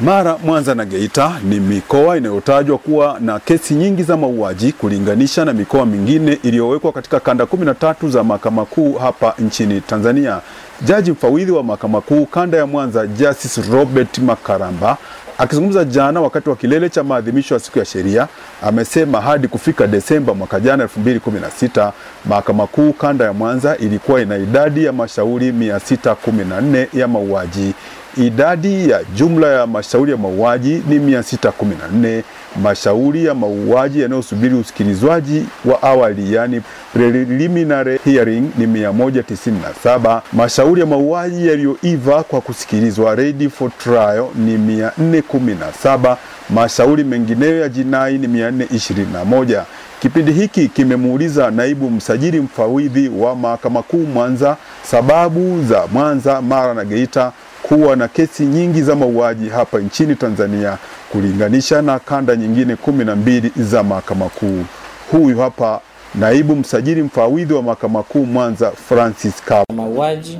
Mara, Mwanza na Geita ni mikoa inayotajwa kuwa na kesi nyingi za mauaji kulinganisha na mikoa mingine iliyowekwa katika kanda 13 za Mahakama Kuu hapa nchini Tanzania. Jaji mfawidhi wa Mahakama Kuu kanda ya Mwanza, Justice Robert Makaramba akizungumza jana wakati wa kilele cha maadhimisho ya siku ya sheria amesema hadi kufika Desemba mwaka jana 2016 Mahakama Kuu kanda ya Mwanza ilikuwa ina idadi ya mashauri 614 ya mauaji. Idadi ya jumla ya mashauri ya mauaji ni 614. Mashauri ya mauaji yanayosubiri usikilizwaji wa awali yani preliminary hearing ni 197. Mashauri ya mauaji yaliyoiva kwa kusikilizwa ready for trial ni 417. Mashauri mengineyo ya jinai ni 421. Kipindi hiki kimemuuliza naibu msajili mfawidhi wa Mahakama Kuu Mwanza sababu za Mwanza, Mara na Geita kuwa na kesi nyingi za mauaji hapa nchini Tanzania kulinganisha na kanda nyingine kumi na mbili za Mahakama Kuu. Huyu hapa naibu msajili mfawidhi wa Mahakama Kuu Mwanza, Francis Kap. mauaji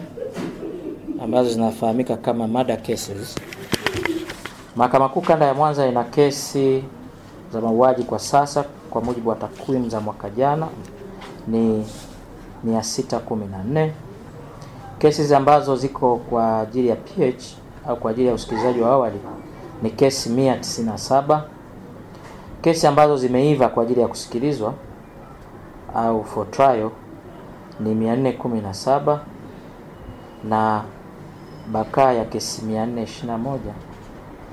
ambazo zinafahamika kama murder cases. Mahakama Kuu kanda ya Mwanza ina kesi za mauaji kwa sasa, kwa mujibu wa takwimu za mwaka jana ni 614. Kesi ambazo ziko kwa ajili ya PH au kwa ajili ya usikilizaji wa awali ni kesi 197. Kesi ambazo zimeiva kwa ajili ya kusikilizwa au for trial ni 417 na bakaa ya kesi 421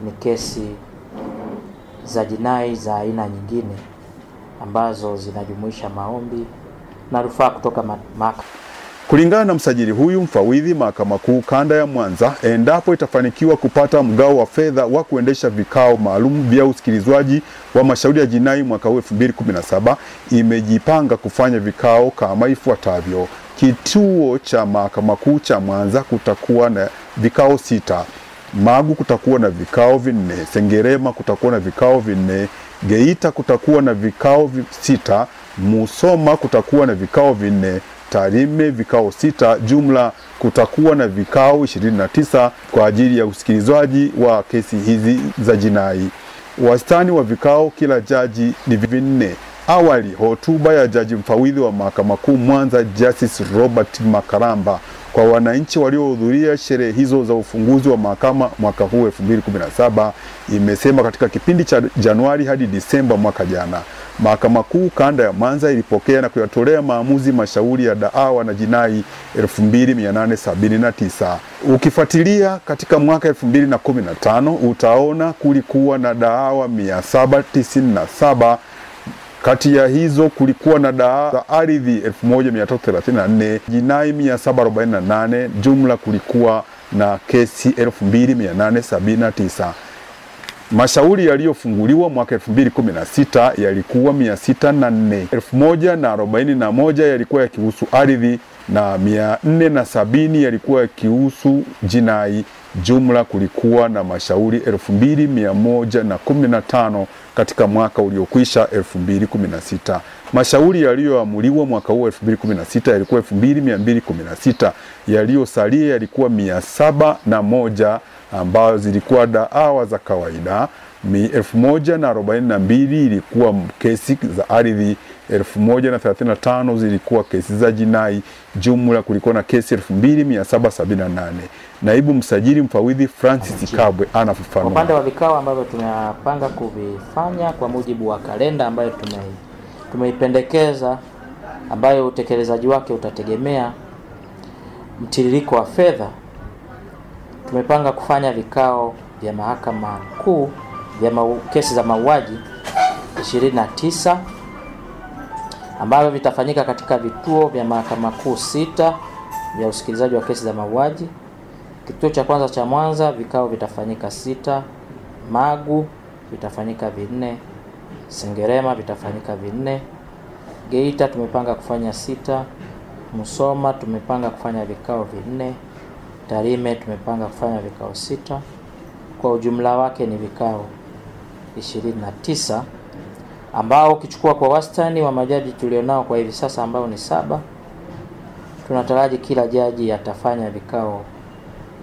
ni kesi za jinai za aina nyingine ambazo zinajumuisha maombi na rufaa kutoka mahakama. Kulingana na msajili huyu mfawidhi Mahakama Kuu kanda ya Mwanza, endapo itafanikiwa kupata mgao wa fedha wa kuendesha vikao maalum vya usikilizwaji wa mashauri ya jinai mwaka huu 2017 imejipanga kufanya vikao kama ifuatavyo. Kituo cha Mahakama Kuu cha Mwanza kutakuwa na vikao sita. Magu kutakuwa na vikao vinne. Sengerema kutakuwa na vikao vinne. Geita kutakuwa na vikao sita. Musoma kutakuwa na vikao vinne. Tarime vikao sita. Jumla kutakuwa na vikao 29 kwa ajili ya usikilizwaji wa kesi hizi za jinai. Wastani wa vikao kila jaji ni vinne. Awali, hotuba ya jaji mfawidhi wa Mahakama Kuu Mwanza, Justice Robert Makaramba kwa wananchi waliohudhuria sherehe hizo za ufunguzi wa mahakama mwaka huu 2017 imesema katika kipindi cha Januari hadi Disemba mwaka jana, Mahakama Kuu kanda ya Mwanza ilipokea na kuyatolea maamuzi mashauri ya daawa na jinai 2879. Ukifuatilia katika mwaka 2015 utaona kulikuwa na daawa 797 kati ya hizo kulikuwa na daa za ardhi 1334, jinai 748, jumla kulikuwa na kesi 2879. Mashauri yaliyofunguliwa mwaka 2016 yalikuwa 604, 1041 yalikuwa yakihusu ardhi na 470 yalikuwa yakihusu jinai. Jumla kulikuwa na mashauri 2115 katika mwaka uliokwisha 2016. Mashauri yaliyoamuliwa mwaka huu 2016 yalikuwa 2216, yaliyosalia yalikuwa 701 ambazo zilikuwa daawa za kawaida. Mi- 1042 ilikuwa kesi za ardhi, 1035 zilikuwa kesi za jinai. Jumla kulikuwa na kesi 2778. Naibu msajili mfawidhi Francis Kabwe anafafanua upande wa vikao ambavyo tunapanga kuvifanya kwa mujibu wa kalenda ambayo tume tumeipendekeza, ambayo utekelezaji wake utategemea mtiririko wa fedha, tumepanga kufanya vikao vya mahakama kuu vya mau, kesi za mauaji 29 ambavyo vitafanyika katika vituo vya mahakama kuu sita vya usikilizaji wa kesi za mauaji. Kituo cha kwanza cha Mwanza vikao vitafanyika sita, Magu vitafanyika vinne, Sengerema vitafanyika vinne, Geita tumepanga kufanya sita, Musoma tumepanga kufanya vikao vinne, Tarime tumepanga kufanya vikao sita. Kwa ujumla wake ni vikao 29 ambao ukichukua kwa wastani wa majaji tulionao kwa hivi sasa ambao ni saba, tunataraji kila jaji atafanya vikao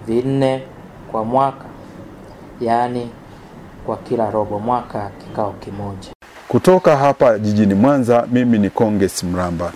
vinne kwa mwaka. yaani kwa kila robo mwaka kikao kimoja. Kutoka hapa jijini Mwanza, mimi ni Konges Mramba.